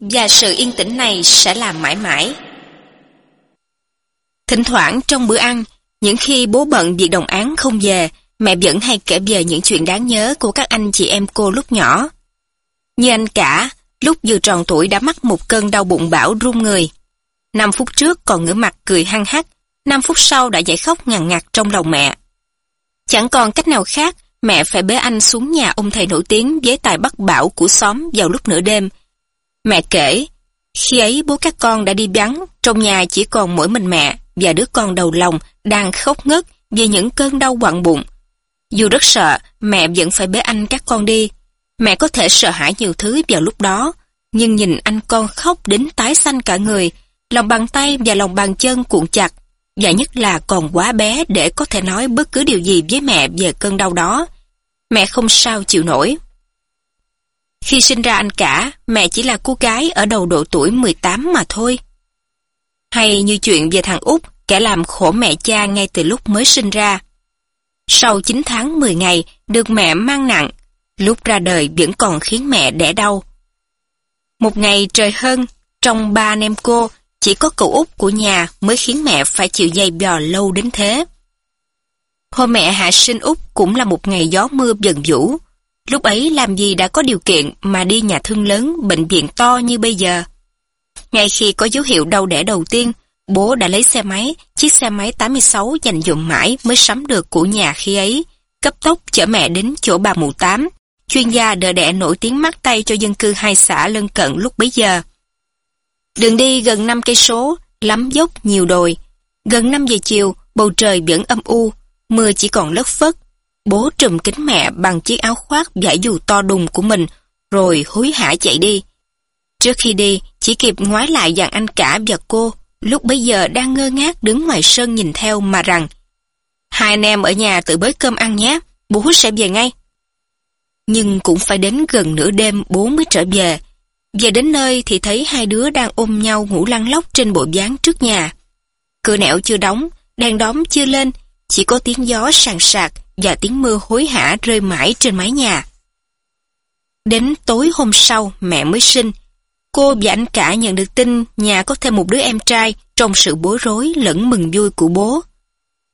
Và sự yên tĩnh này sẽ làm mãi mãi. Thỉnh thoảng trong bữa ăn, những khi bố bận việc đồng án không về, mẹ vẫn hay kể về những chuyện đáng nhớ của các anh chị em cô lúc nhỏ. Như anh cả, lúc vừa tròn tuổi đã mắc một cơn đau bụng bão run người. Năm phút trước còn ngửa mặt cười hăng hắc, năm phút sau đã giải khóc ngằn ngặt trong lòng mẹ. Chẳng còn cách nào khác, mẹ phải bế anh xuống nhà ông thầy nổi tiếng với tài bắt bão của xóm vào lúc nửa đêm. Mẹ kể, khi ấy bố các con đã đi bắn, trong nhà chỉ còn mỗi mình mẹ và đứa con đầu lòng đang khóc ngất vì những cơn đau quặn bụng. Dù rất sợ, mẹ vẫn phải bế anh các con đi. Mẹ có thể sợ hãi nhiều thứ vào lúc đó, nhưng nhìn anh con khóc đến tái xanh cả người, lòng bàn tay và lòng bàn chân cuộn chặt, và nhất là còn quá bé để có thể nói bất cứ điều gì với mẹ về cơn đau đó. Mẹ không sao chịu nổi. Khi sinh ra anh cả, mẹ chỉ là cô gái ở đầu độ tuổi 18 mà thôi. Hay như chuyện về thằng út kẻ làm khổ mẹ cha ngay từ lúc mới sinh ra. Sau 9 tháng 10 ngày, được mẹ mang nặng, lúc ra đời vẫn còn khiến mẹ đẻ đau. Một ngày trời hơn, trong ba anh em cô, chỉ có cậu út của nhà mới khiến mẹ phải chịu dày bò lâu đến thế. Hôm mẹ hạ sinh út cũng là một ngày gió mưa dần vũ. Lúc ấy làm gì đã có điều kiện mà đi nhà thương lớn, bệnh viện to như bây giờ. Ngay khi có dấu hiệu đau đẻ đầu tiên, bố đã lấy xe máy, chiếc xe máy 86 dành dụng mãi mới sắm được của nhà khi ấy, cấp tốc chở mẹ đến chỗ bà mụ tám, chuyên gia đỡ đẻ nổi tiếng mắt tay cho dân cư hai xã lân cận lúc bấy giờ. Đường đi gần 5 cây số, lắm dốc nhiều đồi. Gần 5 giờ chiều, bầu trời vẫn âm u, mưa chỉ còn lất phất. Bố trùm kính mẹ bằng chiếc áo khoác giải dù to đùng của mình, rồi hối hả chạy đi. Trước khi đi, chỉ kịp ngoái lại dàn anh cả và cô, lúc bấy giờ đang ngơ ngác đứng ngoài sân nhìn theo mà rằng Hai anh em ở nhà tự bới cơm ăn nhé, bố sẽ về ngay. Nhưng cũng phải đến gần nửa đêm bố mới trở về. Về đến nơi thì thấy hai đứa đang ôm nhau ngủ lăn lóc trên bộ dáng trước nhà. Cửa nẻo chưa đóng, đèn đóm chưa lên, chỉ có tiếng gió sàn sạc và tiếng mưa hối hả rơi mãi trên mái nhà. Đến tối hôm sau mẹ mới sinh, Cô và anh cả nhận được tin nhà có thêm một đứa em trai trong sự bối rối lẫn mừng vui của bố.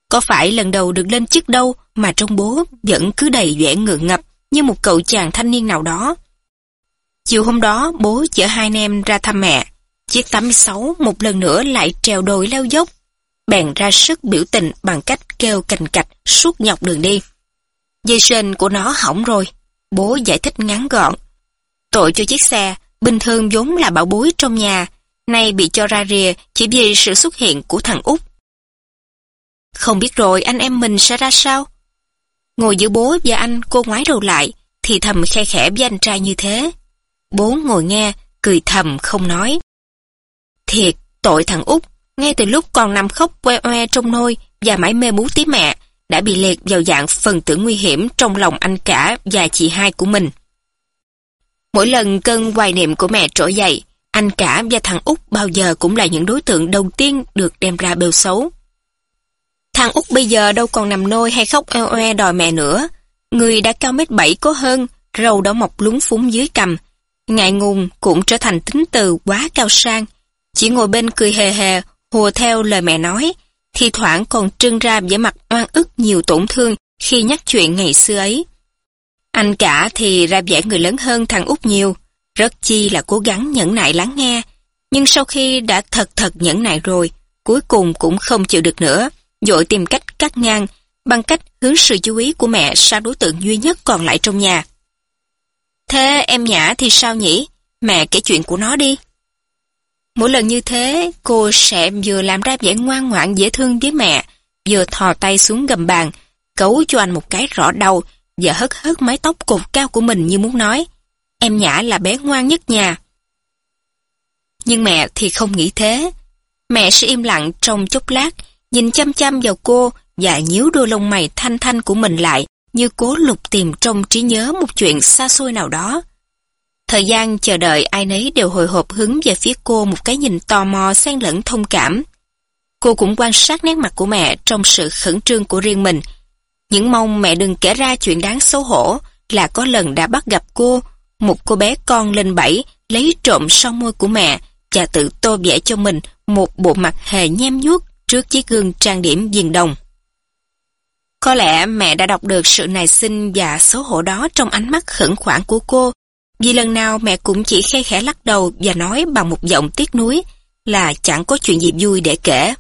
Có phải lần đầu được lên chức đâu mà trong bố vẫn cứ đầy vẻ ngượng ngập như một cậu chàng thanh niên nào đó. Chiều hôm đó bố chở hai anh em ra thăm mẹ. Chiếc 86 một lần nữa lại trèo đồi leo dốc. Bèn ra sức biểu tình bằng cách kêu cành cạch suốt nhọc đường đi. Dây sên của nó hỏng rồi. Bố giải thích ngắn gọn. Tội cho chiếc xe bình thường vốn là bảo bối trong nhà, nay bị cho ra rìa chỉ vì sự xuất hiện của thằng út. Không biết rồi anh em mình sẽ ra sao? Ngồi giữa bố và anh cô ngoái đầu lại, thì thầm khe khẽ với anh trai như thế. Bố ngồi nghe, cười thầm không nói. Thiệt, tội thằng út ngay từ lúc còn nằm khóc que oe trong nôi và mãi mê bú tí mẹ, đã bị liệt vào dạng phần tử nguy hiểm trong lòng anh cả và chị hai của mình. Mỗi lần cơn hoài niệm của mẹ trỗi dậy, anh cả và thằng út bao giờ cũng là những đối tượng đầu tiên được đem ra bêu xấu. Thằng út bây giờ đâu còn nằm nôi hay khóc eo oe đòi mẹ nữa. Người đã cao mét bảy có hơn, râu đã mọc lúng phúng dưới cằm. Ngại ngùng cũng trở thành tính từ quá cao sang. Chỉ ngồi bên cười hề hề, hùa theo lời mẹ nói, thì thoảng còn trưng ra vẻ mặt oan ức nhiều tổn thương khi nhắc chuyện ngày xưa ấy. Anh cả thì ra vẻ người lớn hơn thằng út nhiều, rất chi là cố gắng nhẫn nại lắng nghe. Nhưng sau khi đã thật thật nhẫn nại rồi, cuối cùng cũng không chịu được nữa, dội tìm cách cắt ngang, bằng cách hướng sự chú ý của mẹ sang đối tượng duy nhất còn lại trong nhà. Thế em Nhã thì sao nhỉ? Mẹ kể chuyện của nó đi. Mỗi lần như thế, cô sẽ vừa làm ra vẻ ngoan ngoãn dễ thương với mẹ, vừa thò tay xuống gầm bàn, cấu cho anh một cái rõ đầu, và hất hất mái tóc cột cao của mình như muốn nói, em Nhã là bé ngoan nhất nhà. Nhưng mẹ thì không nghĩ thế. Mẹ sẽ im lặng trong chốc lát, nhìn chăm chăm vào cô và nhíu đôi lông mày thanh thanh của mình lại như cố lục tìm trong trí nhớ một chuyện xa xôi nào đó. Thời gian chờ đợi ai nấy đều hồi hộp hứng về phía cô một cái nhìn tò mò xen lẫn thông cảm. Cô cũng quan sát nét mặt của mẹ trong sự khẩn trương của riêng mình những mong mẹ đừng kể ra chuyện đáng xấu hổ là có lần đã bắt gặp cô, một cô bé con lên bảy lấy trộm son môi của mẹ và tự tô vẽ cho mình một bộ mặt hề nhem nhuốc trước chiếc gương trang điểm viền đồng. Có lẽ mẹ đã đọc được sự nài xin và xấu hổ đó trong ánh mắt khẩn khoản của cô, vì lần nào mẹ cũng chỉ khe khẽ lắc đầu và nói bằng một giọng tiếc nuối là chẳng có chuyện gì vui để kể.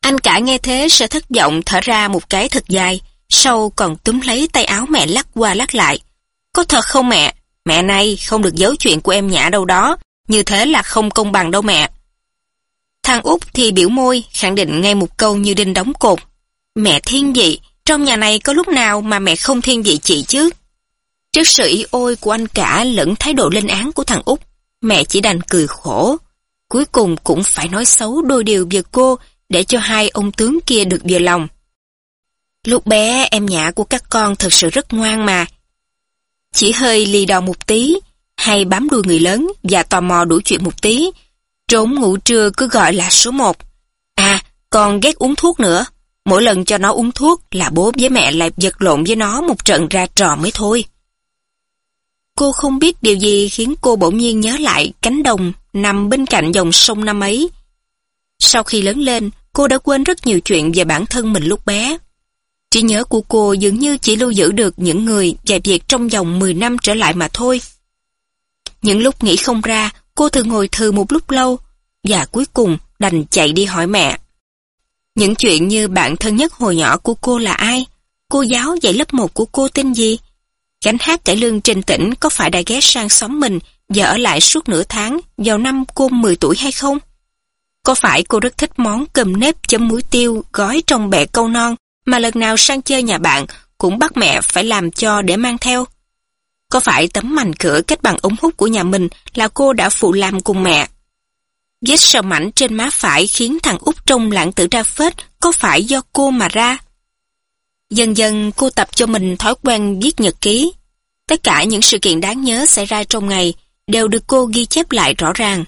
Anh cả nghe thế sẽ thất vọng thở ra một cái thật dài, sau còn túm lấy tay áo mẹ lắc qua lắc lại. Có thật không mẹ? Mẹ này không được giấu chuyện của em nhã đâu đó, như thế là không công bằng đâu mẹ. Thằng út thì biểu môi, khẳng định ngay một câu như đinh đóng cột. Mẹ thiên vị, trong nhà này có lúc nào mà mẹ không thiên vị chị chứ? Trước sự ý ôi của anh cả lẫn thái độ lên án của thằng út, mẹ chỉ đành cười khổ. Cuối cùng cũng phải nói xấu đôi điều về cô để cho hai ông tướng kia được vừa lòng. Lúc bé em nhã của các con thật sự rất ngoan mà. Chỉ hơi lì đòn một tí, hay bám đuôi người lớn và tò mò đủ chuyện một tí, trốn ngủ trưa cứ gọi là số một. À, còn ghét uống thuốc nữa. Mỗi lần cho nó uống thuốc là bố với mẹ lại giật lộn với nó một trận ra trò mới thôi. Cô không biết điều gì khiến cô bỗng nhiên nhớ lại cánh đồng nằm bên cạnh dòng sông năm ấy. Sau khi lớn lên, cô đã quên rất nhiều chuyện về bản thân mình lúc bé. Trí nhớ của cô dường như chỉ lưu giữ được những người và việc trong vòng 10 năm trở lại mà thôi. Những lúc nghĩ không ra, cô thường ngồi thừ một lúc lâu, và cuối cùng đành chạy đi hỏi mẹ. Những chuyện như bạn thân nhất hồi nhỏ của cô là ai? Cô giáo dạy lớp 1 của cô tên gì? Gánh hát cải lương trên tỉnh có phải đã ghé sang xóm mình và ở lại suốt nửa tháng vào năm cô 10 tuổi hay không? Có phải cô rất thích món cơm nếp chấm muối tiêu gói trong bẹ câu non mà lần nào sang chơi nhà bạn cũng bắt mẹ phải làm cho để mang theo? Có phải tấm mành cửa cách bằng ống hút của nhà mình là cô đã phụ làm cùng mẹ? Vết sờ mảnh trên má phải khiến thằng út trông lãng tử ra phết, có phải do cô mà ra? Dần dần cô tập cho mình thói quen viết nhật ký. Tất cả những sự kiện đáng nhớ xảy ra trong ngày đều được cô ghi chép lại rõ ràng.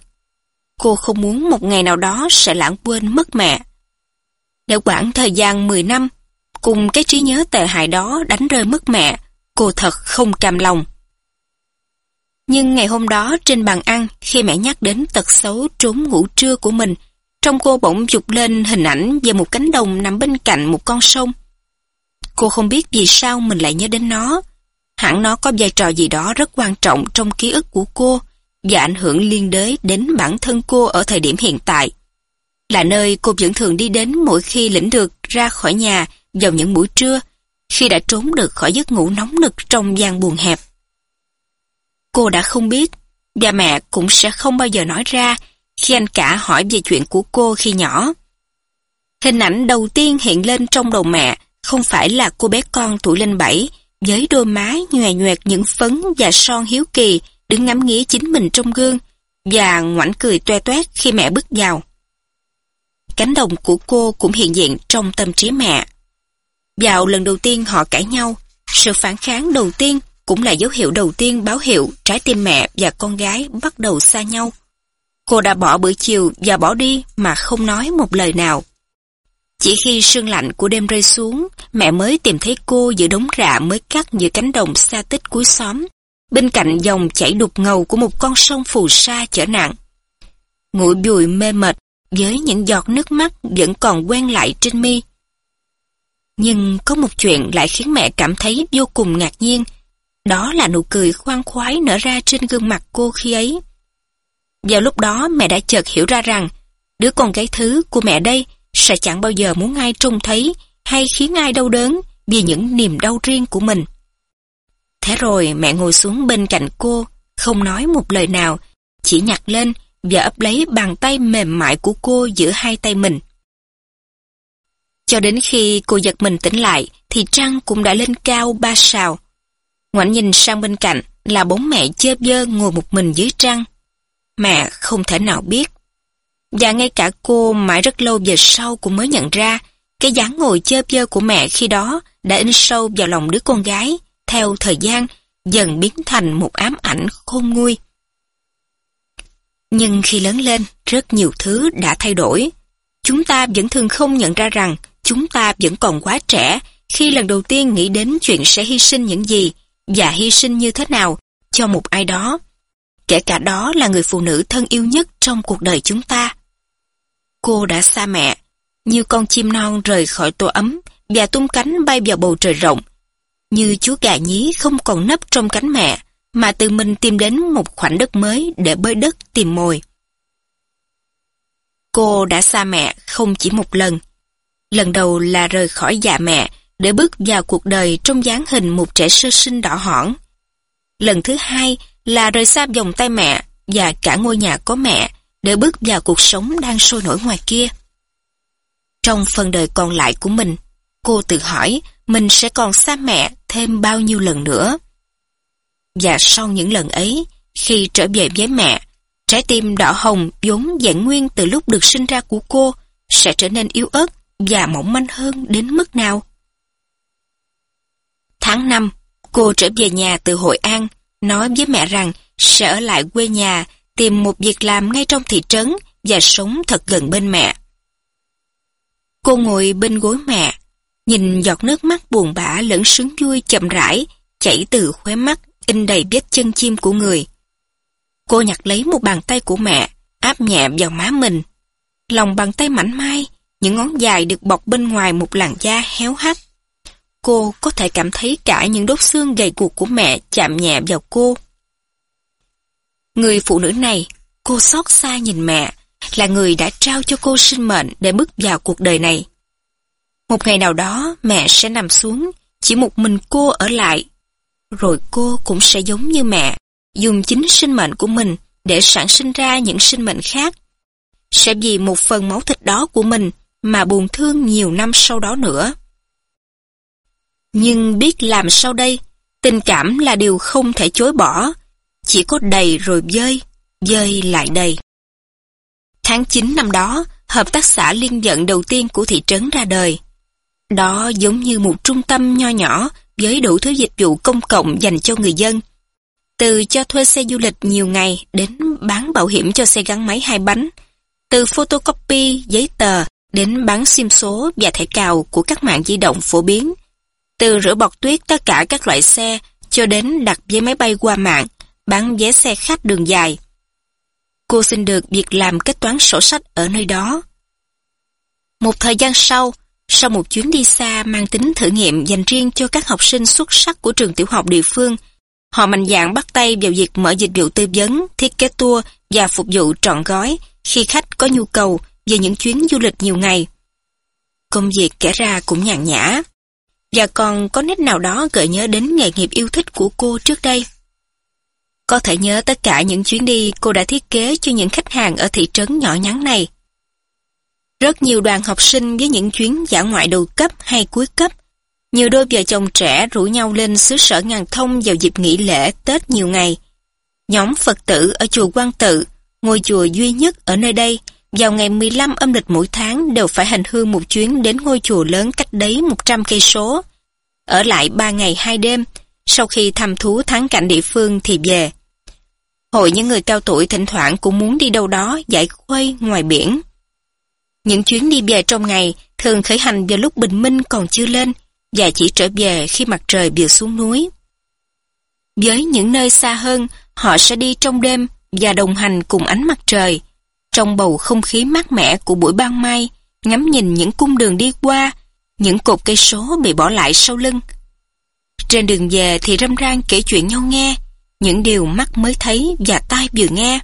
Cô không muốn một ngày nào đó sẽ lãng quên mất mẹ. Để quãng thời gian 10 năm, cùng cái trí nhớ tệ hại đó đánh rơi mất mẹ, cô thật không cam lòng. Nhưng ngày hôm đó trên bàn ăn, khi mẹ nhắc đến tật xấu trốn ngủ trưa của mình, trong cô bỗng dục lên hình ảnh về một cánh đồng nằm bên cạnh một con sông. Cô không biết vì sao mình lại nhớ đến nó. Hẳn nó có vai trò gì đó rất quan trọng trong ký ức của cô và ảnh hưởng liên đới đến bản thân cô ở thời điểm hiện tại. Là nơi cô vẫn thường đi đến mỗi khi lĩnh được ra khỏi nhà vào những buổi trưa, khi đã trốn được khỏi giấc ngủ nóng nực trong gian buồn hẹp. Cô đã không biết, và mẹ cũng sẽ không bao giờ nói ra khi anh cả hỏi về chuyện của cô khi nhỏ. Hình ảnh đầu tiên hiện lên trong đầu mẹ không phải là cô bé con tuổi lên bảy, với đôi má nhòe nhoẹt những phấn và son hiếu kỳ, đứng ngắm nghía chính mình trong gương, và ngoảnh cười toe toét khi mẹ bước vào. Cánh đồng của cô cũng hiện diện trong tâm trí mẹ. Vào lần đầu tiên họ cãi nhau, sự phản kháng đầu tiên cũng là dấu hiệu đầu tiên báo hiệu trái tim mẹ và con gái bắt đầu xa nhau. Cô đã bỏ bữa chiều và bỏ đi mà không nói một lời nào. Chỉ khi sương lạnh của đêm rơi xuống, mẹ mới tìm thấy cô giữa đống rạ mới cắt giữa cánh đồng xa tích cuối xóm, bên cạnh dòng chảy đục ngầu của một con sông phù sa chở nặng. Ngụy bùi mê mệt, với những giọt nước mắt vẫn còn quen lại trên mi. Nhưng có một chuyện lại khiến mẹ cảm thấy vô cùng ngạc nhiên, đó là nụ cười khoan khoái nở ra trên gương mặt cô khi ấy. Vào lúc đó mẹ đã chợt hiểu ra rằng, đứa con gái thứ của mẹ đây sẽ chẳng bao giờ muốn ai trông thấy hay khiến ai đau đớn vì những niềm đau riêng của mình. Thế rồi mẹ ngồi xuống bên cạnh cô, không nói một lời nào, chỉ nhặt lên và ấp lấy bàn tay mềm mại của cô giữa hai tay mình. Cho đến khi cô giật mình tỉnh lại thì trăng cũng đã lên cao ba sào. Ngoảnh nhìn sang bên cạnh là bóng mẹ chơ vơ ngồi một mình dưới trăng. Mẹ không thể nào biết và ngay cả cô mãi rất lâu về sau cũng mới nhận ra cái dáng ngồi chơ chơ của mẹ khi đó đã in sâu vào lòng đứa con gái, theo thời gian dần biến thành một ám ảnh khôn nguôi. Nhưng khi lớn lên, rất nhiều thứ đã thay đổi. Chúng ta vẫn thường không nhận ra rằng chúng ta vẫn còn quá trẻ khi lần đầu tiên nghĩ đến chuyện sẽ hy sinh những gì và hy sinh như thế nào cho một ai đó. Kể cả đó là người phụ nữ thân yêu nhất trong cuộc đời chúng ta. Cô đã xa mẹ, như con chim non rời khỏi tổ ấm và tung cánh bay vào bầu trời rộng. Như chú gà nhí không còn nấp trong cánh mẹ, mà tự mình tìm đến một khoảnh đất mới để bơi đất tìm mồi. Cô đã xa mẹ không chỉ một lần. Lần đầu là rời khỏi già mẹ để bước vào cuộc đời trong dáng hình một trẻ sơ sinh đỏ hỏn. Lần thứ hai là rời xa vòng tay mẹ và cả ngôi nhà có mẹ để bước vào cuộc sống đang sôi nổi ngoài kia. Trong phần đời còn lại của mình, cô tự hỏi mình sẽ còn xa mẹ thêm bao nhiêu lần nữa. Và sau những lần ấy, khi trở về với mẹ, trái tim đỏ hồng vốn dạng nguyên từ lúc được sinh ra của cô sẽ trở nên yếu ớt và mỏng manh hơn đến mức nào. Tháng 5, cô trở về nhà từ Hội An, nói với mẹ rằng sẽ ở lại quê nhà, tìm một việc làm ngay trong thị trấn và sống thật gần bên mẹ. Cô ngồi bên gối mẹ, nhìn giọt nước mắt buồn bã lẫn sướng vui chậm rãi, chảy từ khóe mắt, in đầy vết chân chim của người. Cô nhặt lấy một bàn tay của mẹ, áp nhẹ vào má mình. Lòng bàn tay mảnh mai, những ngón dài được bọc bên ngoài một làn da héo hắt. Cô có thể cảm thấy cả những đốt xương gầy guộc của mẹ chạm nhẹ vào cô. Người phụ nữ này, cô xót xa nhìn mẹ, là người đã trao cho cô sinh mệnh để bước vào cuộc đời này. Một ngày nào đó mẹ sẽ nằm xuống, chỉ một mình cô ở lại. Rồi cô cũng sẽ giống như mẹ, dùng chính sinh mệnh của mình để sản sinh ra những sinh mệnh khác. Sẽ vì một phần máu thịt đó của mình mà buồn thương nhiều năm sau đó nữa. Nhưng biết làm sao đây? Tình cảm là điều không thể chối bỏ. Chỉ có đầy rồi dơi, dơi lại đầy. Tháng 9 năm đó, hợp tác xã liên dẫn đầu tiên của thị trấn ra đời. Đó giống như một trung tâm nho nhỏ với đủ thứ dịch vụ công cộng dành cho người dân. Từ cho thuê xe du lịch nhiều ngày đến bán bảo hiểm cho xe gắn máy hai bánh. Từ photocopy, giấy tờ đến bán sim số và thẻ cào của các mạng di động phổ biến. Từ rửa bọt tuyết tất cả các loại xe cho đến đặt vé máy bay qua mạng, bán vé xe khách đường dài. Cô xin được việc làm kết toán sổ sách ở nơi đó. Một thời gian sau, sau một chuyến đi xa mang tính thử nghiệm dành riêng cho các học sinh xuất sắc của trường tiểu học địa phương, họ mạnh dạn bắt tay vào việc mở dịch vụ tư vấn, thiết kế tour và phục vụ trọn gói khi khách có nhu cầu về những chuyến du lịch nhiều ngày. Công việc kể ra cũng nhàn nhã, và còn có nét nào đó gợi nhớ đến nghề nghiệp yêu thích của cô trước đây. Có thể nhớ tất cả những chuyến đi cô đã thiết kế cho những khách hàng ở thị trấn nhỏ nhắn này. Rất nhiều đoàn học sinh với những chuyến dã ngoại đầu cấp hay cuối cấp. Nhiều đôi vợ chồng trẻ rủ nhau lên xứ sở ngàn thông vào dịp nghỉ lễ Tết nhiều ngày. Nhóm Phật tử ở chùa Quang Tự, ngôi chùa duy nhất ở nơi đây, vào ngày 15 âm lịch mỗi tháng đều phải hành hương một chuyến đến ngôi chùa lớn cách đấy 100 cây số. Ở lại 3 ngày 2 đêm, sau khi thăm thú thắng cảnh địa phương thì về. Hội những người cao tuổi thỉnh thoảng cũng muốn đi đâu đó giải khuây ngoài biển. Những chuyến đi về trong ngày thường khởi hành vào lúc bình minh còn chưa lên và chỉ trở về khi mặt trời vừa xuống núi. Với những nơi xa hơn, họ sẽ đi trong đêm và đồng hành cùng ánh mặt trời, trong bầu không khí mát mẻ của buổi ban mai, ngắm nhìn những cung đường đi qua, những cột cây số bị bỏ lại sau lưng. Trên đường về thì râm ran kể chuyện nhau nghe, những điều mắt mới thấy và tai vừa nghe.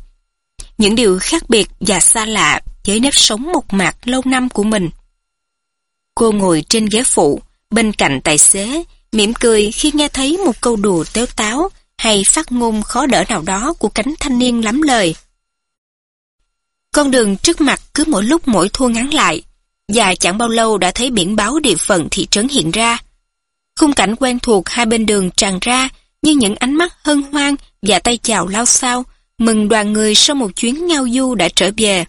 Những điều khác biệt và xa lạ với nếp sống một mạc lâu năm của mình. Cô ngồi trên ghế phụ, bên cạnh tài xế, mỉm cười khi nghe thấy một câu đùa tếu táo hay phát ngôn khó đỡ nào đó của cánh thanh niên lắm lời. Con đường trước mặt cứ mỗi lúc mỗi thua ngắn lại, và chẳng bao lâu đã thấy biển báo địa phận thị trấn hiện ra. Khung cảnh quen thuộc hai bên đường tràn ra như những ánh mắt hân hoan và tay chào lao sao, mừng đoàn người sau một chuyến ngao du đã trở về.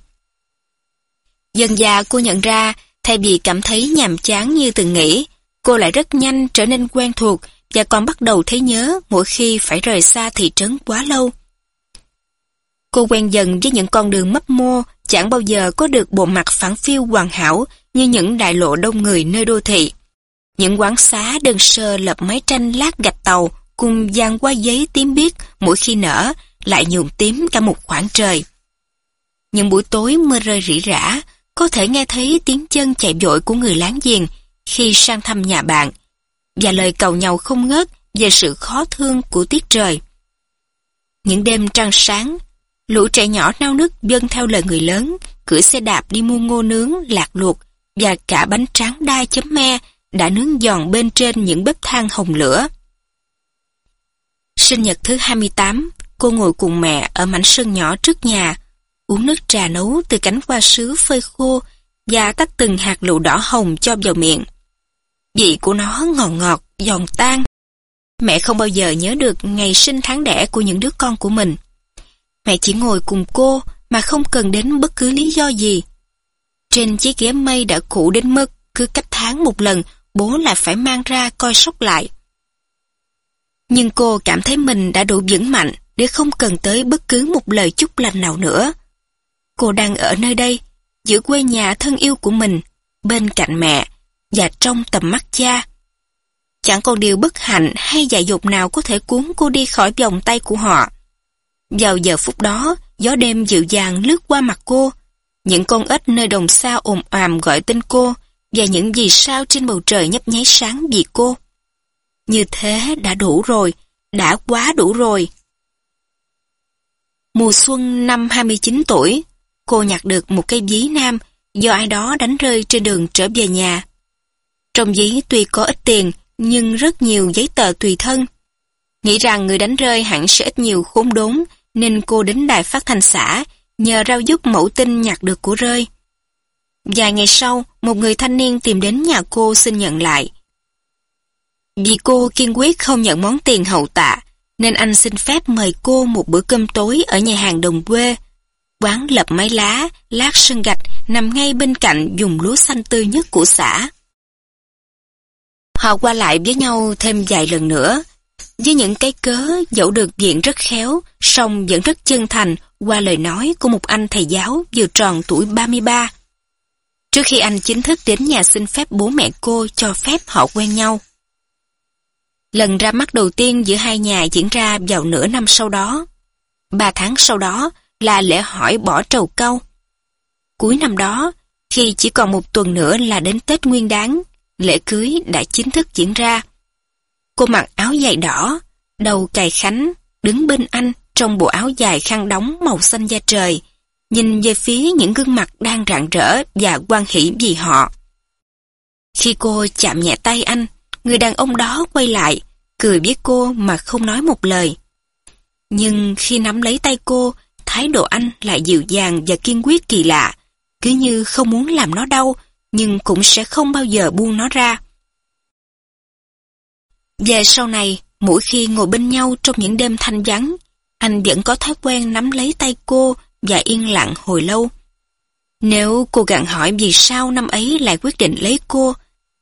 Dần già cô nhận ra, thay vì cảm thấy nhàm chán như từng nghĩ, cô lại rất nhanh trở nên quen thuộc và còn bắt đầu thấy nhớ mỗi khi phải rời xa thị trấn quá lâu. Cô quen dần với những con đường mấp mô, chẳng bao giờ có được bộ mặt phản phiêu hoàn hảo như những đại lộ đông người nơi đô thị. Những quán xá đơn sơ lập mái tranh lát gạch tàu cùng dàn qua giấy tím biếc mỗi khi nở lại nhuộm tím cả một khoảng trời. Những buổi tối mưa rơi rỉ rả, có thể nghe thấy tiếng chân chạy vội của người láng giềng khi sang thăm nhà bạn, và lời cầu nhau không ngớt về sự khó thương của tiết trời. Những đêm trăng sáng, lũ trẻ nhỏ nao nức dâng theo lời người lớn, cưỡi xe đạp đi mua ngô nướng, lạc luộc và cả bánh tráng đai chấm me đã nướng giòn bên trên những bếp than hồng lửa. Sinh nhật thứ 28, cô ngồi cùng mẹ ở mảnh sân nhỏ trước nhà, uống nước trà nấu từ cánh hoa sứ phơi khô và tách từng hạt lựu đỏ hồng cho vào miệng. Vị của nó ngọt ngọt, giòn tan. Mẹ không bao giờ nhớ được ngày sinh tháng đẻ của những đứa con của mình. Mẹ chỉ ngồi cùng cô mà không cần đến bất cứ lý do gì. Trên chiếc ghế mây đã cũ đến mức cứ cách tháng một lần bố lại phải mang ra coi sóc lại. Nhưng cô cảm thấy mình đã đủ vững mạnh để không cần tới bất cứ một lời chúc lành nào nữa. Cô đang ở nơi đây, giữa quê nhà thân yêu của mình, bên cạnh mẹ và trong tầm mắt cha. Chẳng còn điều bất hạnh hay dại dột nào có thể cuốn cô đi khỏi vòng tay của họ. Vào giờ phút đó, gió đêm dịu dàng lướt qua mặt cô. Những con ếch nơi đồng xa ồm àm gọi tên cô và những vì sao trên bầu trời nhấp nháy sáng vì cô. Như thế đã đủ rồi, đã quá đủ rồi. Mùa xuân năm 29 tuổi, cô nhặt được một cây ví nam do ai đó đánh rơi trên đường trở về nhà. Trong ví tuy có ít tiền, nhưng rất nhiều giấy tờ tùy thân. Nghĩ rằng người đánh rơi hẳn sẽ ít nhiều khốn đốn, nên cô đến đài phát thanh xã, nhờ rao giúp mẫu tin nhặt được của rơi. Vài ngày sau, một người thanh niên tìm đến nhà cô xin nhận lại. Vì cô kiên quyết không nhận món tiền hậu tạ, nên anh xin phép mời cô một bữa cơm tối ở nhà hàng đồng quê. Quán lập mái lá, lát sân gạch nằm ngay bên cạnh dùng lúa xanh tươi nhất của xã. Họ qua lại với nhau thêm vài lần nữa, với những cái cớ dẫu được diện rất khéo, song vẫn rất chân thành qua lời nói của một anh thầy giáo vừa tròn tuổi 33. Trước khi anh chính thức đến nhà xin phép bố mẹ cô cho phép họ quen nhau. Lần ra mắt đầu tiên giữa hai nhà diễn ra vào nửa năm sau đó. Ba tháng sau đó là lễ hỏi bỏ trầu câu. Cuối năm đó, khi chỉ còn một tuần nữa là đến Tết Nguyên Đán, lễ cưới đã chính thức diễn ra. Cô mặc áo dài đỏ, đầu cài khánh, đứng bên anh trong bộ áo dài khăn đóng màu xanh da trời, nhìn về phía những gương mặt đang rạng rỡ và quan hỷ vì họ. Khi cô chạm nhẹ tay anh, người đàn ông đó quay lại, cười với cô mà không nói một lời. Nhưng khi nắm lấy tay cô, thái độ anh lại dịu dàng và kiên quyết kỳ lạ, cứ như không muốn làm nó đau, nhưng cũng sẽ không bao giờ buông nó ra. Về sau này, mỗi khi ngồi bên nhau trong những đêm thanh vắng, anh vẫn có thói quen nắm lấy tay cô và yên lặng hồi lâu. Nếu cô gặng hỏi vì sao năm ấy lại quyết định lấy cô,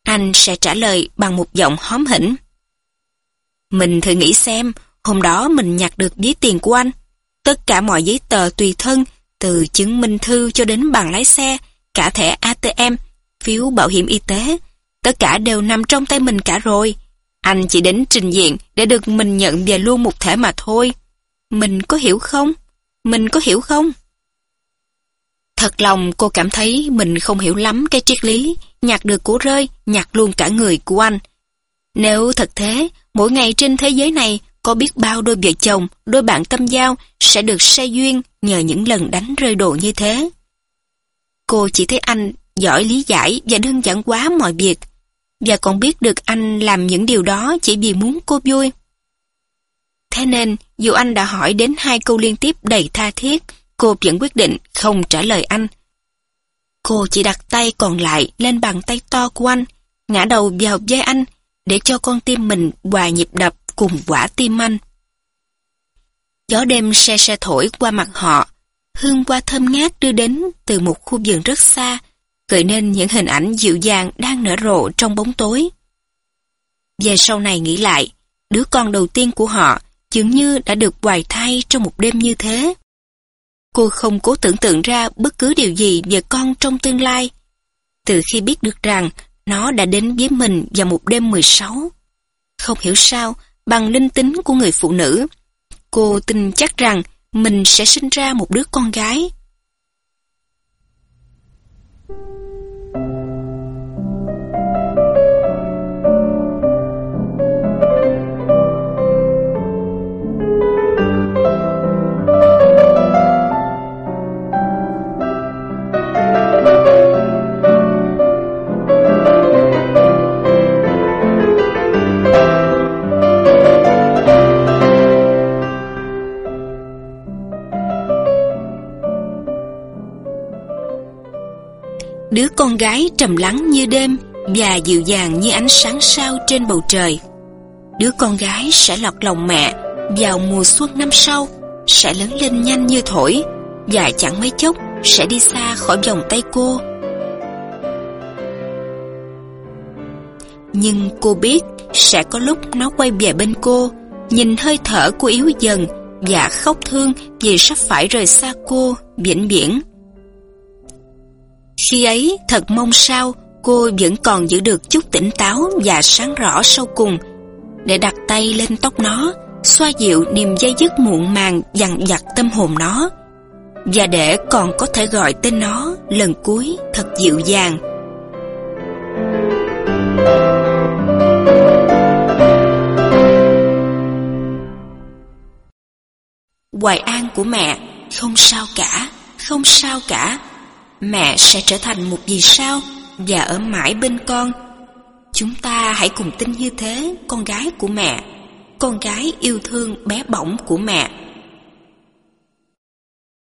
anh sẽ trả lời bằng một giọng hóm hỉnh. Mình thử nghĩ xem, hôm đó mình nhặt được giấy tiền của anh. Tất cả mọi giấy tờ tùy thân, từ chứng minh thư cho đến bằng lái xe, cả thẻ ATM, phiếu bảo hiểm y tế, tất cả đều nằm trong tay mình cả rồi. Anh chỉ đến trình diện để được mình nhận về luôn một thẻ mà thôi. Mình có hiểu không? Mình có hiểu không? Thật lòng cô cảm thấy mình không hiểu lắm cái triết lý, nhặt được của rơi, nhặt luôn cả người của anh. Nếu thật thế, mỗi ngày trên thế giới này có biết bao đôi vợ chồng, đôi bạn tâm giao sẽ được xe duyên nhờ những lần đánh rơi đồ như thế. Cô chỉ thấy anh giỏi lý giải và đơn giản quá mọi việc, và còn biết được anh làm những điều đó chỉ vì muốn cô vui. Thế nên, dù anh đã hỏi đến hai câu liên tiếp đầy tha thiết, cô vẫn quyết định không trả lời anh. Cô chỉ đặt tay còn lại lên bàn tay to của anh, ngã đầu vào vai anh, để cho con tim mình hòa nhịp đập cùng quả tim anh. Gió đêm xe xe thổi qua mặt họ, hương hoa thơm ngát đưa đến từ một khu vườn rất xa, gợi nên những hình ảnh dịu dàng đang nở rộ trong bóng tối. Về sau này nghĩ lại, đứa con đầu tiên của họ dường như đã được hoài thai trong một đêm như thế. Cô không cố tưởng tượng ra bất cứ điều gì về con trong tương lai. Từ khi biết được rằng nó đã đến với mình vào một đêm 16. Không hiểu sao, bằng linh tính của người phụ nữ. Cô tin chắc rằng mình sẽ sinh ra một đứa con gái. Đứa con gái trầm lắng như đêm và dịu dàng như ánh sáng sao trên bầu trời. Đứa con gái sẽ lọt lòng mẹ vào mùa xuân năm sau, sẽ lớn lên nhanh như thổi và chẳng mấy chốc sẽ đi xa khỏi vòng tay cô. Nhưng cô biết sẽ có lúc nó quay về bên cô, nhìn hơi thở cô yếu dần và khóc thương vì sắp phải rời xa cô, vĩnh viễn. Khi ấy, thật mong sao cô vẫn còn giữ được chút tỉnh táo và sáng rõ sau cùng. Để đặt tay lên tóc nó, xoa dịu niềm dây dứt muộn màng dằn vặt tâm hồn nó. Và để còn có thể gọi tên nó lần cuối thật dịu dàng. Hoài an của mẹ, không sao cả, không sao cả mẹ sẽ trở thành một vì sao và ở mãi bên con. Chúng ta hãy cùng tin như thế, con gái của mẹ, con gái yêu thương bé bỏng của mẹ.